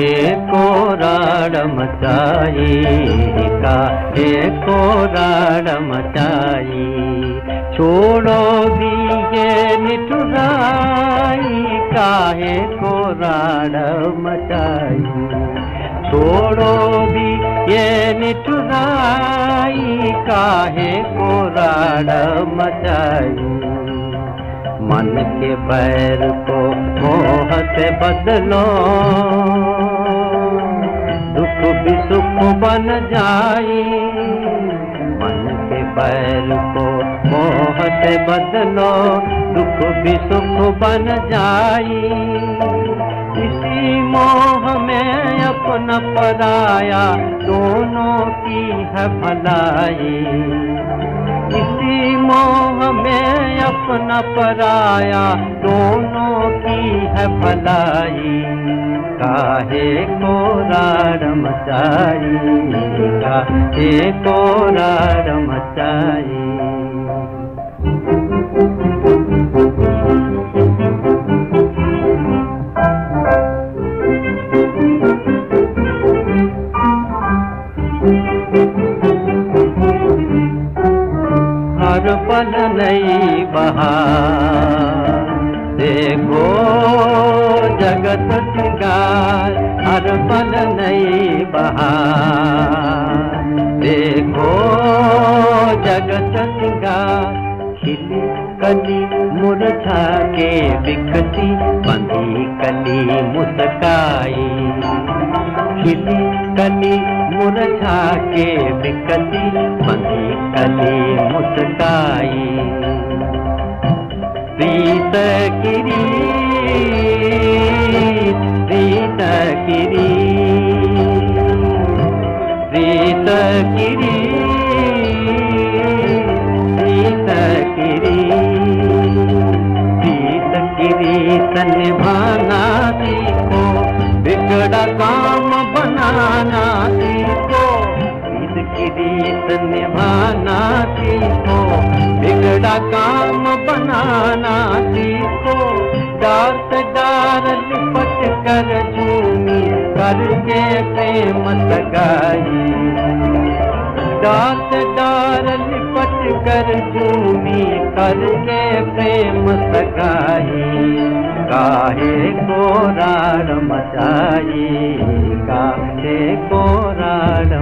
काहे को मचाई काहे को मचाई, छोड़ो भी ये निठुराई काहे को मचाई, छोड़ो भी ये निठुराई काहे को मचाई। मन के पैर को मोह से बदलो जाई मन के पैर को मोह से बदलो, दुख भी सुख बन जाई इसी मोह में अपना पराया दोनों की है भलाई। इसी मोह में अपना पराया दोनों की है भलाई। काहे को राड़ मचाई काहे को राड़ मचाई। हर पल नई बहार देखो जगत सिंगार, हर पल नई बहार। देखो जगत सिंगार, खिली कली मुरझा के बिखती बंधी कली मुस्काई। खिली कली मुरझा के बिकती बंधी कली मुस्काई। प्रीत प्रीत गिरी प्रीत गिरी प्रीत गिरी तन भाना सीखो बिगड़ा काम बनाना सीखो प्रीत गिरी तन भाना सीखो बिगड़ा काम बनाना सीखो डार से डार लिपट कर झूमी करके प्रेम सगाई। से डार लिपट कर झूमी करके प्रेम सगाई। काहे को राड़ मचाई काहे को राड़